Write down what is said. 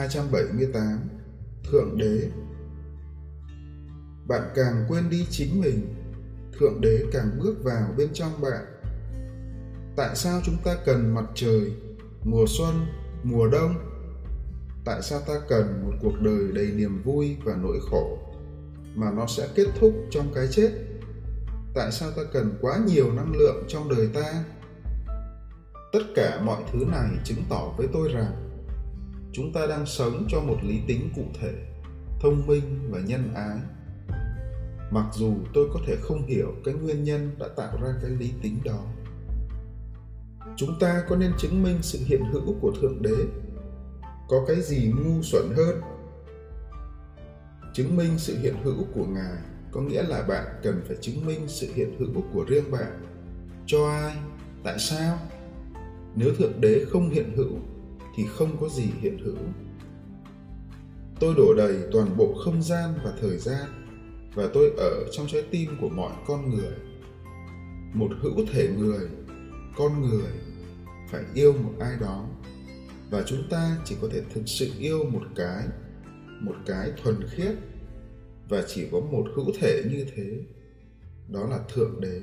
278 Thượng Đế Bạn càng quên đi chính mình, Thượng Đế càng bước vào bên trong bạn. Tại sao chúng ta cần mặt trời, mùa xuân, mùa đông? Tại sao ta cần một cuộc đời đầy niềm vui và nỗi khổ mà nó sẽ kết thúc trong cái chết? Tại sao ta cần quá nhiều năng lượng trong đời ta? Tất cả mọi thứ này chứng tỏ với tôi rằng chúng ta đang sống cho một lý tính cụ thể, thông minh và nhân ái. Mặc dù tôi có thể không hiểu cái nguyên nhân đã tạo ra cái lý tính đó. Chúng ta có nên chứng minh sự hiện hữu của thượng đế? Có cái gì ngu xuẩn hơn? Chứng minh sự hiện hữu của ngài có nghĩa là bạn cần phải chứng minh sự hiện hữu của riêng bạn. Cho ai? Tại sao? Nếu thượng đế không hiện hữu thì không có gì hiện hữu. Tôi đổ đầy toàn bộ không gian và thời gian, và tôi ở trong trái tim của mọi con người. Một hữu thể người, con người, phải yêu một ai đó, và chúng ta chỉ có thể thực sự yêu một cái một cái thuần khiết, và chỉ có một hữu thể như thế, đó là thượng đế.